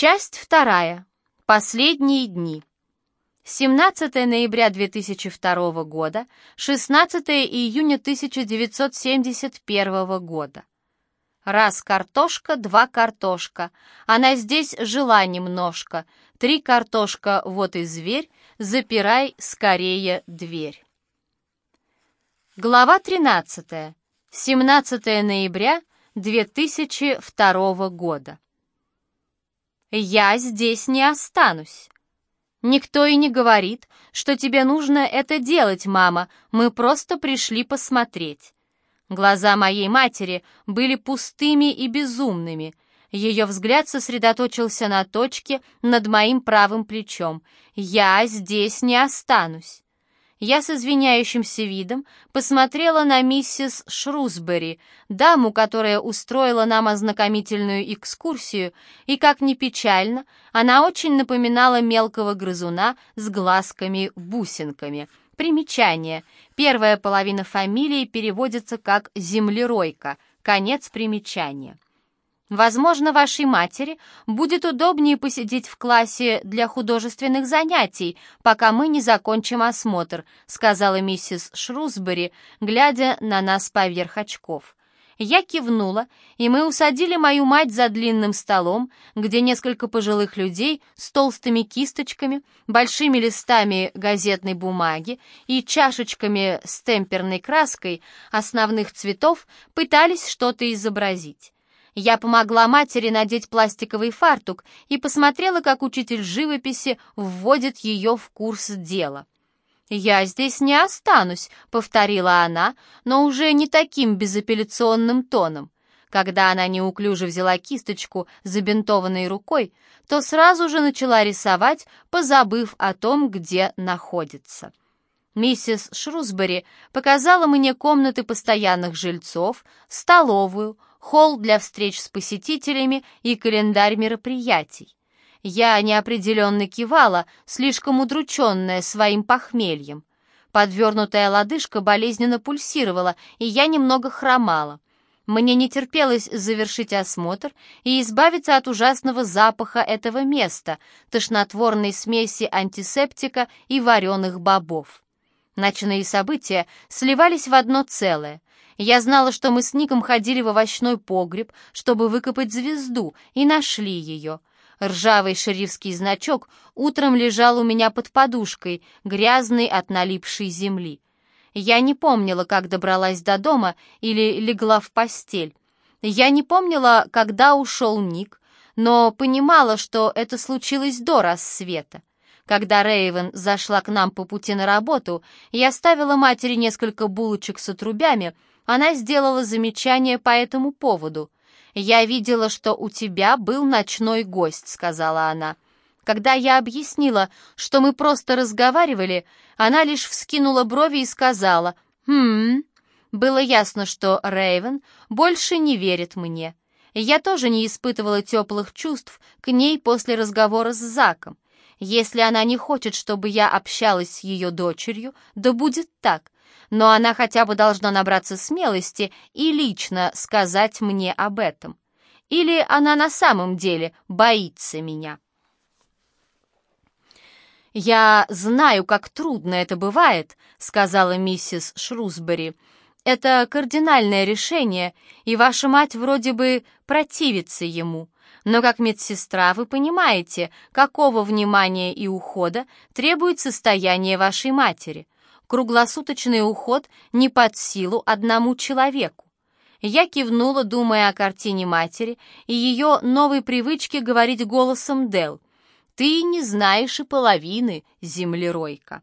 Часть вторая. Последние дни. 17 ноября 2002 года, 16 июня 1971 года. Раз картошка, два картошка. Она здесь жила немножко. Три картошка, вот и зверь. Запирай скорее дверь. Глава 13. 17 ноября 2002 года. «Я здесь не останусь». «Никто и не говорит, что тебе нужно это делать, мама, мы просто пришли посмотреть». Глаза моей матери были пустыми и безумными. Ее взгляд сосредоточился на точке над моим правым плечом. «Я здесь не останусь». Я с извиняющимся видом посмотрела на миссис Шрусбери, даму, которая устроила нам ознакомительную экскурсию, и, как ни печально, она очень напоминала мелкого грызуна с глазками-бусинками. Примечание. Первая половина фамилии переводится как «землеройка». Конец примечания. Возможно, вашей матери будет удобнее посидеть в классе для художественных занятий, пока мы не закончим осмотр», сказала миссис Шрусбери, глядя на нас поверх очков. Я кивнула, и мы усадили мою мать за длинным столом, где несколько пожилых людей с толстыми кисточками, большими листами газетной бумаги и чашечками с темперной краской основных цветов пытались что-то изобразить. Я помогла матери надеть пластиковый фартук и посмотрела, как учитель живописи вводит ее в курс дела. «Я здесь не останусь», — повторила она, но уже не таким безапелляционным тоном. Когда она неуклюже взяла кисточку забинтованной рукой, то сразу же начала рисовать, позабыв о том, где находится. Миссис Шрусбери показала мне комнаты постоянных жильцов, столовую, холл для встреч с посетителями и календарь мероприятий. Я неопределенно кивала, слишком удрученная своим похмельем. Подвернутая лодыжка болезненно пульсировала, и я немного хромала. Мне не терпелось завершить осмотр и избавиться от ужасного запаха этого места, тошнотворной смеси антисептика и вареных бобов. Ночные события сливались в одно целое. Я знала, что мы с Ником ходили в овощной погреб, чтобы выкопать звезду, и нашли ее. Ржавый шерифский значок утром лежал у меня под подушкой, грязный от налипшей земли. Я не помнила, как добралась до дома или легла в постель. Я не помнила, когда ушел Ник, но понимала, что это случилось до рассвета. Когда Рейвен зашла к нам по пути на работу, я оставила матери несколько булочек с отрубями, она сделала замечание по этому поводу. «Я видела, что у тебя был ночной гость», — сказала она. Когда я объяснила, что мы просто разговаривали, она лишь вскинула брови и сказала «Хм». Было ясно, что Рейвен больше не верит мне. Я тоже не испытывала теплых чувств к ней после разговора с Заком. Если она не хочет, чтобы я общалась с ее дочерью, да будет так но она хотя бы должна набраться смелости и лично сказать мне об этом. Или она на самом деле боится меня. «Я знаю, как трудно это бывает», — сказала миссис Шрусбери. «Это кардинальное решение, и ваша мать вроде бы противится ему. Но как медсестра вы понимаете, какого внимания и ухода требует состояние вашей матери круглосуточный уход не под силу одному человеку. Я кивнула, думая о картине матери и ее новой привычке говорить голосом Дел. «Ты не знаешь и половины, землеройка».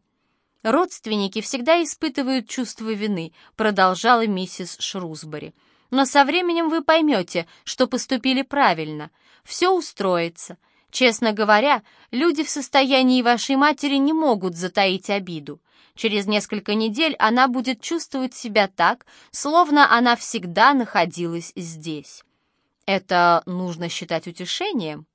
«Родственники всегда испытывают чувство вины», продолжала миссис Шрусбери. «Но со временем вы поймете, что поступили правильно. Все устроится. Честно говоря, люди в состоянии вашей матери не могут затаить обиду. Через несколько недель она будет чувствовать себя так, словно она всегда находилась здесь. Это нужно считать утешением.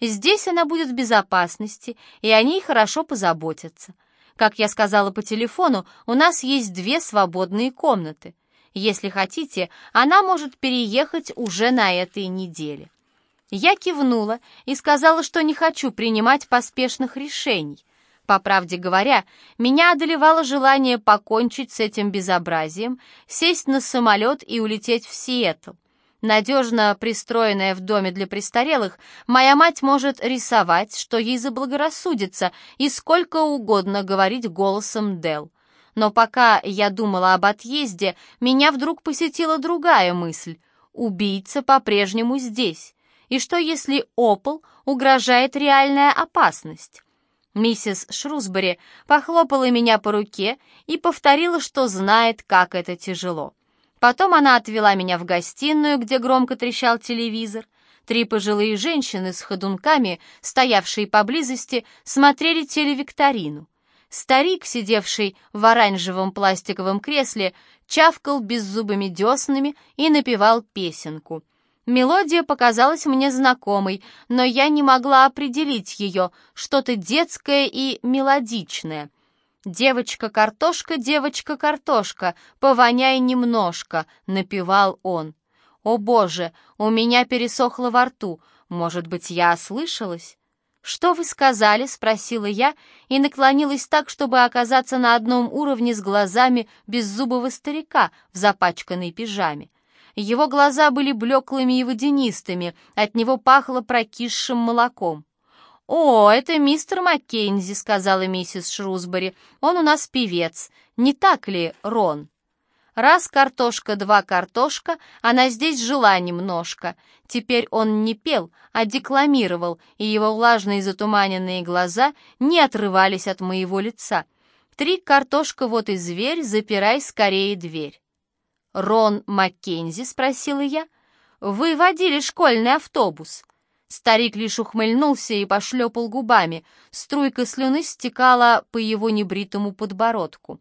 Здесь она будет в безопасности, и о ней хорошо позаботятся. Как я сказала по телефону, у нас есть две свободные комнаты. Если хотите, она может переехать уже на этой неделе. Я кивнула и сказала, что не хочу принимать поспешных решений. По правде говоря, меня одолевало желание покончить с этим безобразием, сесть на самолет и улететь в Сиэтл. Надежно пристроенная в доме для престарелых, моя мать может рисовать, что ей заблагорассудится, и сколько угодно говорить голосом Дел. Но пока я думала об отъезде, меня вдруг посетила другая мысль. Убийца по-прежнему здесь. И что если Опол угрожает реальная опасность? Миссис Шрусбери похлопала меня по руке и повторила, что знает, как это тяжело. Потом она отвела меня в гостиную, где громко трещал телевизор. Три пожилые женщины с ходунками, стоявшие поблизости, смотрели телевикторину. Старик, сидевший в оранжевом пластиковом кресле, чавкал беззубыми деснами и напевал песенку. Мелодия показалась мне знакомой, но я не могла определить ее, что-то детское и мелодичное — «Девочка-картошка, девочка-картошка, повоняй немножко», — напевал он. «О боже, у меня пересохло во рту. Может быть, я ослышалась?» «Что вы сказали?» — спросила я и наклонилась так, чтобы оказаться на одном уровне с глазами беззубого старика в запачканной пижаме. Его глаза были блеклыми и водянистыми, от него пахло прокисшим молоком. «О, это мистер Маккензи», — сказала миссис Шрусбери. «Он у нас певец. Не так ли, Рон?» Раз картошка, два картошка, она здесь жила немножко. Теперь он не пел, а декламировал, и его влажные затуманенные глаза не отрывались от моего лица. Три картошка, вот и зверь, запирай скорее дверь. «Рон Маккензи?» — спросила я. «Вы водили школьный автобус?» Старик лишь ухмыльнулся и пошлепал губами. Струйка слюны стекала по его небритому подбородку.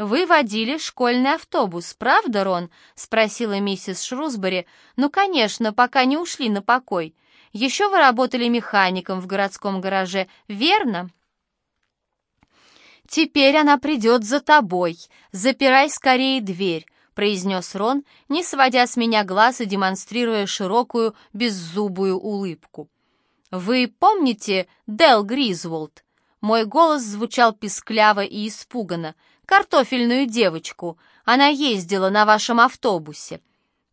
«Вы водили школьный автобус, правда, Рон?» — спросила миссис Шрусбери. «Ну, конечно, пока не ушли на покой. Еще вы работали механиком в городском гараже, верно?» «Теперь она придет за тобой. Запирай скорее дверь произнес Рон, не сводя с меня глаз и демонстрируя широкую, беззубую улыбку. «Вы помните Дел Гризволд?» Мой голос звучал пискляво и испуганно. «Картофельную девочку. Она ездила на вашем автобусе».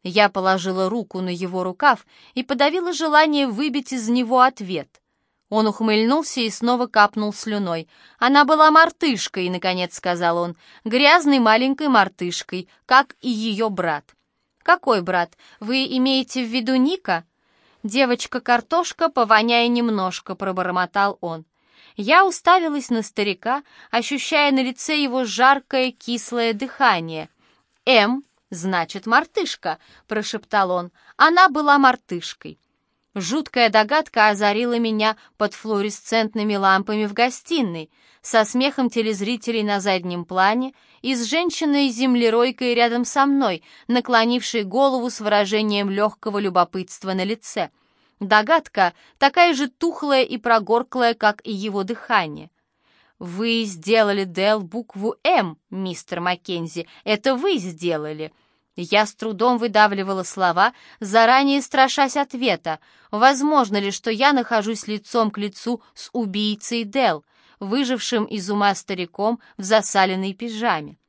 Я положила руку на его рукав и подавила желание выбить из него ответ. Он ухмыльнулся и снова капнул слюной. «Она была мартышкой», — наконец сказал он, — «грязной маленькой мартышкой, как и ее брат». «Какой брат? Вы имеете в виду Ника?» «Девочка-картошка, повоняя немножко», — пробормотал он. Я уставилась на старика, ощущая на лице его жаркое кислое дыхание. «М, значит, мартышка», — прошептал он. «Она была мартышкой». Жуткая догадка озарила меня под флуоресцентными лампами в гостиной, со смехом телезрителей на заднем плане и с женщиной-землеройкой рядом со мной, наклонившей голову с выражением легкого любопытства на лице. Догадка такая же тухлая и прогорклая, как и его дыхание. «Вы сделали Дел букву «М», мистер Маккензи, это вы сделали», я с трудом выдавливала слова, заранее страшась ответа. Возможно ли, что я нахожусь лицом к лицу с убийцей Дел, выжившим из ума стариком в засаленной пижаме?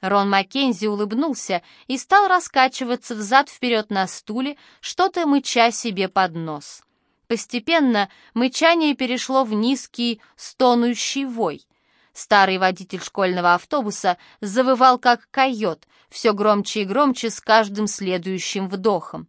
Рон Маккензи улыбнулся и стал раскачиваться взад-вперед на стуле, что-то мыча себе под нос. Постепенно мычание перешло в низкий, стонущий вой. Старый водитель школьного автобуса завывал как койот, все громче и громче с каждым следующим вдохом.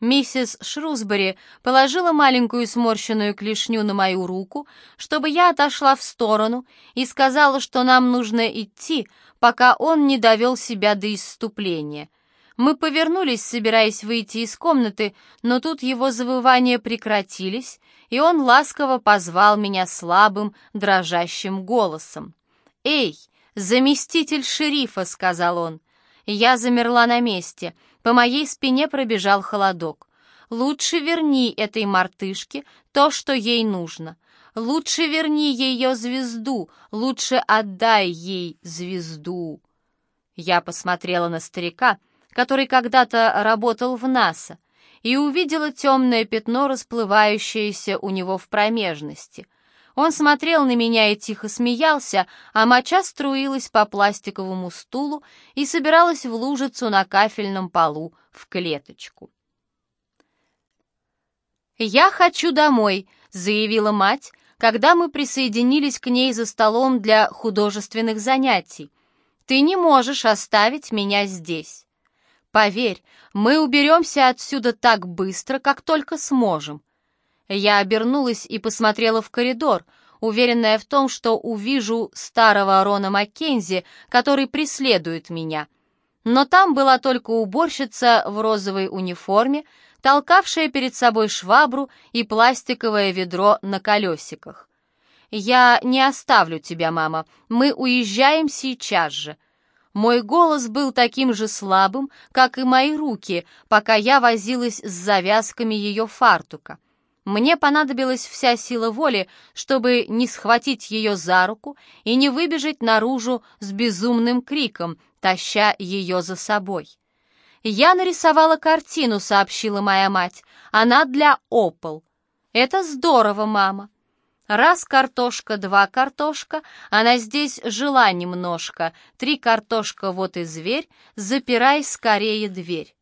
Миссис Шрусбери положила маленькую сморщенную клешню на мою руку, чтобы я отошла в сторону, и сказала, что нам нужно идти, пока он не довел себя до исступления. Мы повернулись, собираясь выйти из комнаты, но тут его завывания прекратились, и он ласково позвал меня слабым, дрожащим голосом. «Эй, заместитель шерифа!» — сказал он. Я замерла на месте, по моей спине пробежал холодок. «Лучше верни этой мартышке то, что ей нужно. Лучше верни ее звезду, лучше отдай ей звезду». Я посмотрела на старика, который когда-то работал в НАСА, и увидела темное пятно, расплывающееся у него в промежности. Он смотрел на меня и тихо смеялся, а моча струилась по пластиковому стулу и собиралась в лужицу на кафельном полу в клеточку. «Я хочу домой», — заявила мать, когда мы присоединились к ней за столом для художественных занятий. «Ты не можешь оставить меня здесь. Поверь, мы уберемся отсюда так быстро, как только сможем». Я обернулась и посмотрела в коридор, уверенная в том, что увижу старого Рона Маккензи, который преследует меня. Но там была только уборщица в розовой униформе, толкавшая перед собой швабру и пластиковое ведро на колесиках. «Я не оставлю тебя, мама, мы уезжаем сейчас же». Мой голос был таким же слабым, как и мои руки, пока я возилась с завязками ее фартука. Мне понадобилась вся сила воли, чтобы не схватить ее за руку и не выбежать наружу с безумным криком, таща ее за собой. «Я нарисовала картину», — сообщила моя мать. «Она для опол». «Это здорово, мама». Раз картошка, два картошка, она здесь жила немножко. Три картошка, вот и зверь, запирай скорее дверь.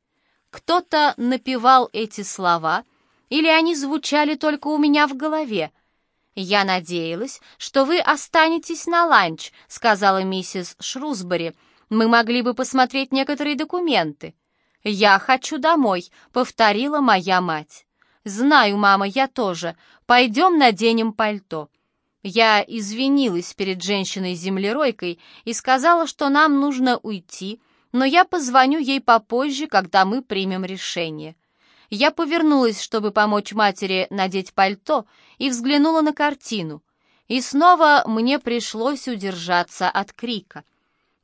Кто-то напевал эти слова, или они звучали только у меня в голове. «Я надеялась, что вы останетесь на ланч», — сказала миссис Шрусбери. «Мы могли бы посмотреть некоторые документы». «Я хочу домой», — повторила моя мать. «Знаю, мама, я тоже. Пойдем наденем пальто». Я извинилась перед женщиной-землеройкой и сказала, что нам нужно уйти, но я позвоню ей попозже, когда мы примем решение. Я повернулась, чтобы помочь матери надеть пальто, и взглянула на картину. И снова мне пришлось удержаться от крика.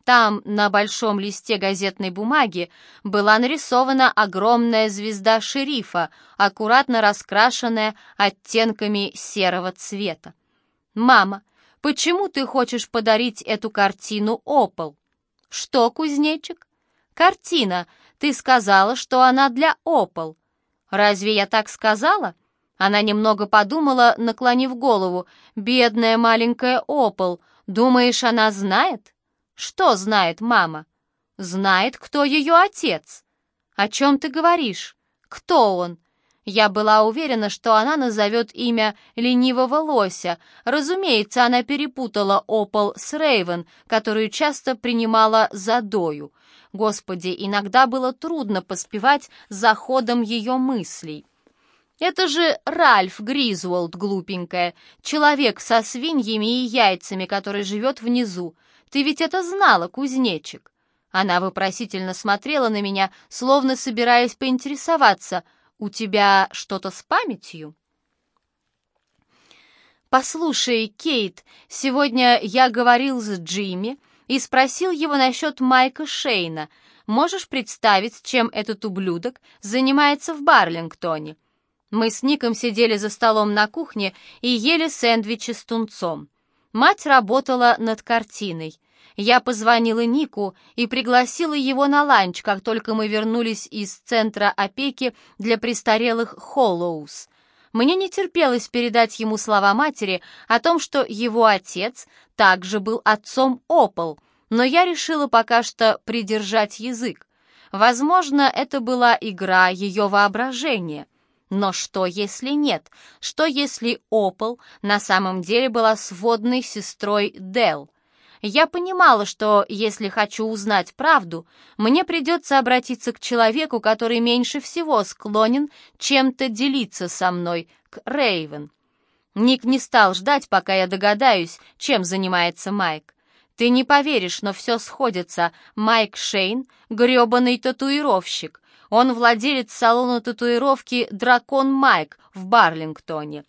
Там на большом листе газетной бумаги была нарисована огромная звезда шерифа, аккуратно раскрашенная оттенками серого цвета. «Мама, почему ты хочешь подарить эту картину Опол?» «Что, кузнечик?» «Картина. Ты сказала, что она для Опол». «Разве я так сказала?» Она немного подумала, наклонив голову. «Бедная маленькая Опол. Думаешь, она знает?» «Что знает мама?» «Знает, кто ее отец». «О чем ты говоришь? Кто он?» Я была уверена, что она назовет имя ленивого лося. Разумеется, она перепутала Опол с Рейвен, которую часто принимала за Дою. Господи, иногда было трудно поспевать за ходом ее мыслей. Это же Ральф Гризволд, глупенькая, человек со свиньями и яйцами, который живет внизу. Ты ведь это знала, кузнечик!» Она вопросительно смотрела на меня, словно собираясь поинтересоваться, «У тебя что-то с памятью?» «Послушай, Кейт, сегодня я говорил с Джимми и спросил его насчет Майка Шейна. Можешь представить, чем этот ублюдок занимается в Барлингтоне?» Мы с Ником сидели за столом на кухне и ели сэндвичи с тунцом. Мать работала над картиной. Я позвонила Нику и пригласила его на ланч, как только мы вернулись из центра опеки для престарелых Холлоус. Мне не терпелось передать ему слова матери о том, что его отец также был отцом Опол, но я решила пока что придержать язык. Возможно, это была игра ее воображения. Но что, если нет? Что, если Опол на самом деле была сводной сестрой Дел? Я понимала, что если хочу узнать правду, мне придется обратиться к человеку, который меньше всего склонен чем-то делиться со мной, к Рейвен. Ник не стал ждать, пока я догадаюсь, чем занимается Майк. Ты не поверишь, но все сходится. Майк Шейн — гребаный татуировщик. Он владелец салона татуировки «Дракон Майк» в Барлингтоне.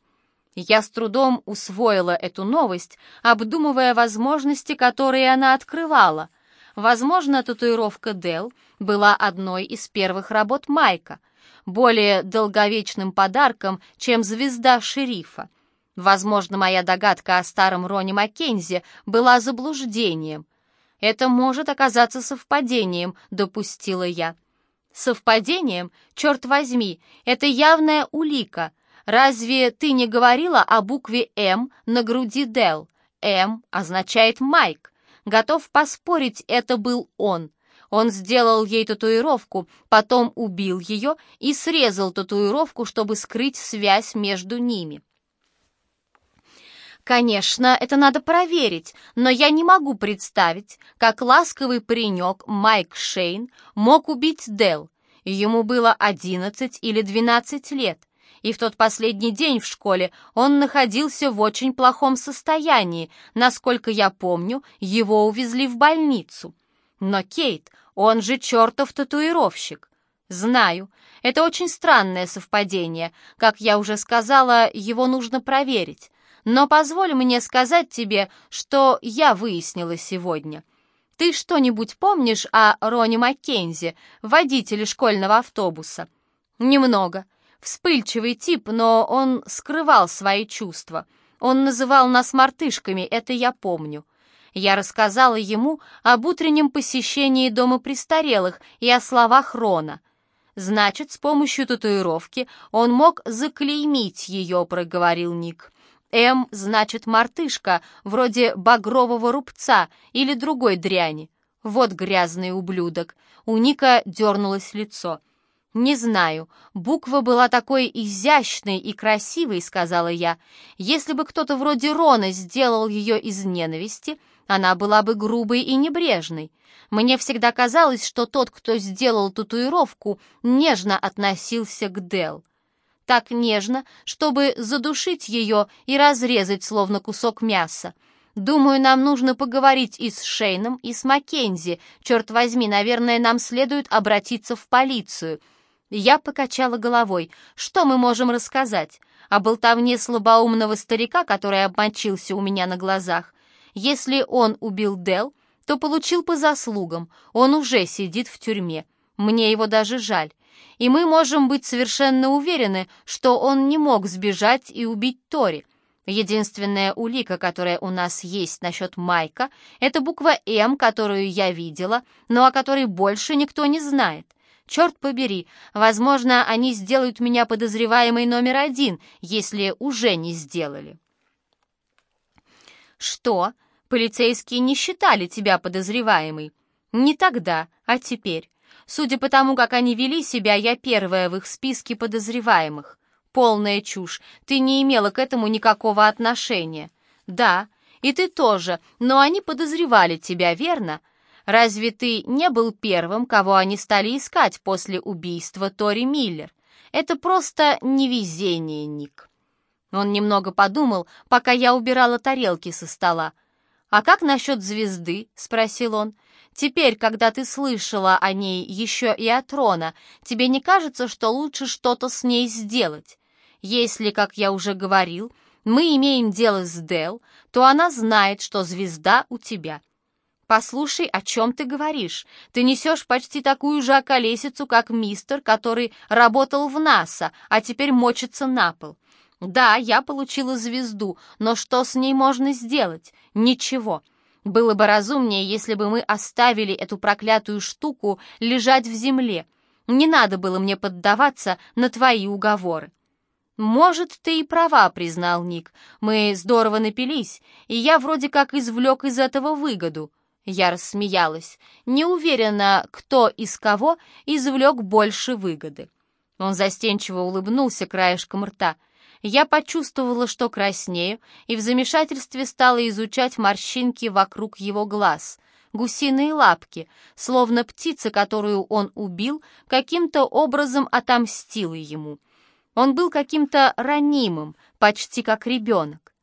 Я с трудом усвоила эту новость, обдумывая возможности, которые она открывала. Возможно, татуировка Дел была одной из первых работ Майка, более долговечным подарком, чем звезда шерифа. Возможно, моя догадка о старом Роне Маккензи была заблуждением. Это может оказаться совпадением, допустила я. Совпадением? Черт возьми, это явная улика. Разве ты не говорила о букве «М» на груди Дел? «М» означает «Майк». Готов поспорить, это был он. Он сделал ей татуировку, потом убил ее и срезал татуировку, чтобы скрыть связь между ними. Конечно, это надо проверить, но я не могу представить, как ласковый паренек Майк Шейн мог убить Дел. Ему было 11 или 12 лет, и в тот последний день в школе он находился в очень плохом состоянии. Насколько я помню, его увезли в больницу. Но Кейт, он же чертов татуировщик. Знаю, это очень странное совпадение. Как я уже сказала, его нужно проверить. Но позволь мне сказать тебе, что я выяснила сегодня. Ты что-нибудь помнишь о Роне Маккензи, водителе школьного автобуса? Немного. Вспыльчивый тип, но он скрывал свои чувства. Он называл нас мартышками, это я помню. Я рассказала ему об утреннем посещении дома престарелых и о словах Рона. «Значит, с помощью татуировки он мог заклеймить ее», — проговорил Ник. М значит мартышка, вроде багрового рубца или другой дряни. Вот грязный ублюдок. У Ника дернулось лицо. «Не знаю, буква была такой изящной и красивой», — сказала я. «Если бы кто-то вроде Рона сделал ее из ненависти, она была бы грубой и небрежной. Мне всегда казалось, что тот, кто сделал татуировку, нежно относился к Дел так нежно, чтобы задушить ее и разрезать, словно кусок мяса. Думаю, нам нужно поговорить и с Шейном, и с Маккензи. Черт возьми, наверное, нам следует обратиться в полицию. Я покачала головой. Что мы можем рассказать? О болтовне слабоумного старика, который обмочился у меня на глазах. Если он убил Дел, то получил по заслугам. Он уже сидит в тюрьме. Мне его даже жаль и мы можем быть совершенно уверены, что он не мог сбежать и убить Тори. Единственная улика, которая у нас есть насчет Майка, это буква «М», которую я видела, но о которой больше никто не знает. Черт побери, возможно, они сделают меня подозреваемой номер один, если уже не сделали. Что? Полицейские не считали тебя подозреваемой? Не тогда, а теперь. Судя по тому, как они вели себя, я первая в их списке подозреваемых. Полная чушь. Ты не имела к этому никакого отношения. Да, и ты тоже, но они подозревали тебя, верно? Разве ты не был первым, кого они стали искать после убийства Тори Миллер? Это просто невезение, Ник. Он немного подумал, пока я убирала тарелки со стола. «А как насчет звезды?» — спросил он. Теперь, когда ты слышала о ней еще и от Рона, тебе не кажется, что лучше что-то с ней сделать? Если, как я уже говорил, мы имеем дело с Дел, то она знает, что звезда у тебя. Послушай, о чем ты говоришь. Ты несешь почти такую же околесицу, как мистер, который работал в НАСА, а теперь мочится на пол. Да, я получила звезду, но что с ней можно сделать? Ничего. Было бы разумнее, если бы мы оставили эту проклятую штуку лежать в земле. Не надо было мне поддаваться на твои уговоры. «Может, ты и права», — признал Ник. «Мы здорово напились, и я вроде как извлек из этого выгоду». Я рассмеялась. Не уверена, кто из кого извлек больше выгоды. Он застенчиво улыбнулся краешком рта — я почувствовала, что краснею, и в замешательстве стала изучать морщинки вокруг его глаз. Гусиные лапки, словно птица, которую он убил, каким-то образом отомстила ему. Он был каким-то ранимым, почти как ребенок.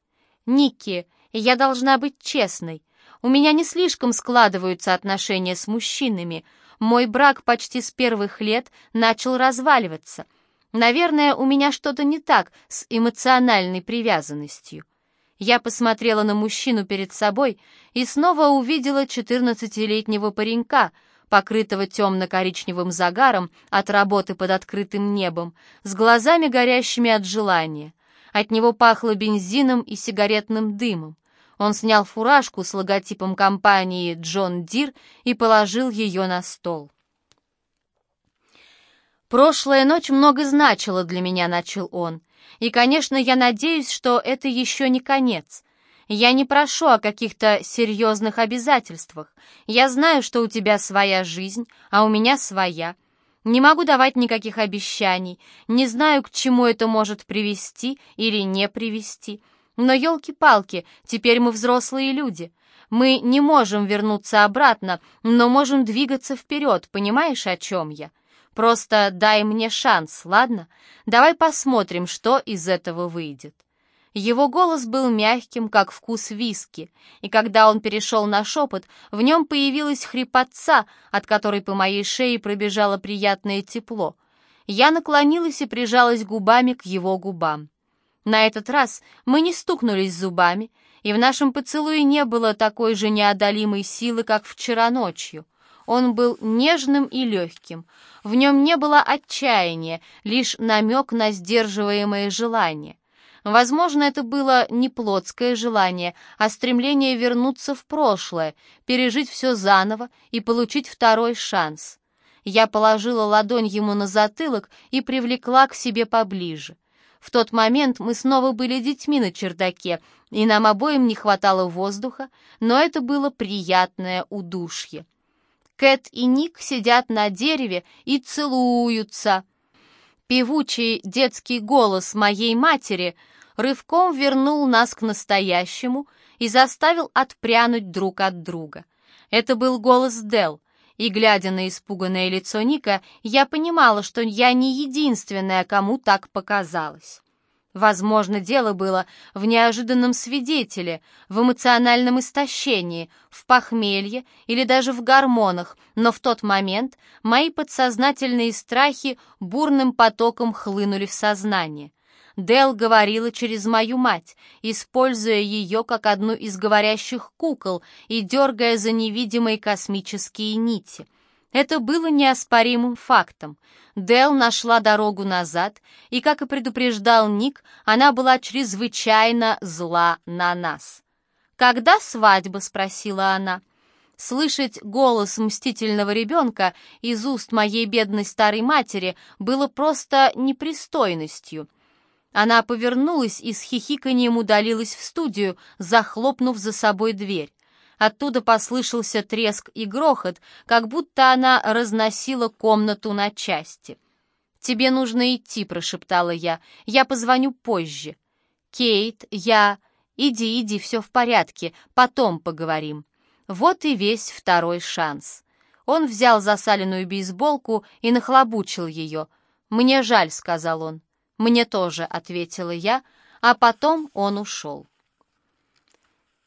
«Никки, я должна быть честной. У меня не слишком складываются отношения с мужчинами. Мой брак почти с первых лет начал разваливаться». Наверное, у меня что-то не так с эмоциональной привязанностью. Я посмотрела на мужчину перед собой и снова увидела четырнадцатилетнего паренька, покрытого темно-коричневым загаром от работы под открытым небом, с глазами горящими от желания. От него пахло бензином и сигаретным дымом. Он снял фуражку с логотипом компании «Джон Дир» и положил ее на стол. «Прошлая ночь много значила для меня», — начал он. «И, конечно, я надеюсь, что это еще не конец. Я не прошу о каких-то серьезных обязательствах. Я знаю, что у тебя своя жизнь, а у меня своя. Не могу давать никаких обещаний, не знаю, к чему это может привести или не привести. Но, елки-палки, теперь мы взрослые люди. Мы не можем вернуться обратно, но можем двигаться вперед, понимаешь, о чем я? Просто дай мне шанс, ладно? Давай посмотрим, что из этого выйдет. Его голос был мягким, как вкус виски, и когда он перешел на шепот, в нем появилась хрипотца, от которой по моей шее пробежало приятное тепло. Я наклонилась и прижалась губами к его губам. На этот раз мы не стукнулись зубами, и в нашем поцелуе не было такой же неодолимой силы, как вчера ночью. Он был нежным и легким. В нем не было отчаяния, лишь намек на сдерживаемое желание. Возможно, это было не плотское желание, а стремление вернуться в прошлое, пережить все заново и получить второй шанс. Я положила ладонь ему на затылок и привлекла к себе поближе. В тот момент мы снова были детьми на чердаке, и нам обоим не хватало воздуха, но это было приятное удушье. Кэт и Ник сидят на дереве и целуются. Певучий детский голос моей матери рывком вернул нас к настоящему и заставил отпрянуть друг от друга. Это был голос Дел, и, глядя на испуганное лицо Ника, я понимала, что я не единственная, кому так показалось. Возможно, дело было в неожиданном свидетеле, в эмоциональном истощении, в похмелье или даже в гормонах, но в тот момент мои подсознательные страхи бурным потоком хлынули в сознание. Дел говорила через мою мать, используя ее как одну из говорящих кукол и дергая за невидимые космические нити — это было неоспоримым фактом. Дел нашла дорогу назад, и, как и предупреждал Ник, она была чрезвычайно зла на нас. «Когда свадьба?» — спросила она. Слышать голос мстительного ребенка из уст моей бедной старой матери было просто непристойностью. Она повернулась и с хихиканием удалилась в студию, захлопнув за собой дверь. Оттуда послышался треск и грохот, как будто она разносила комнату на части. «Тебе нужно идти», — прошептала я. «Я позвоню позже». «Кейт, я...» «Иди, иди, все в порядке, потом поговорим». Вот и весь второй шанс. Он взял засаленную бейсболку и нахлобучил ее. «Мне жаль», — сказал он. «Мне тоже», — ответила я, а потом он ушел.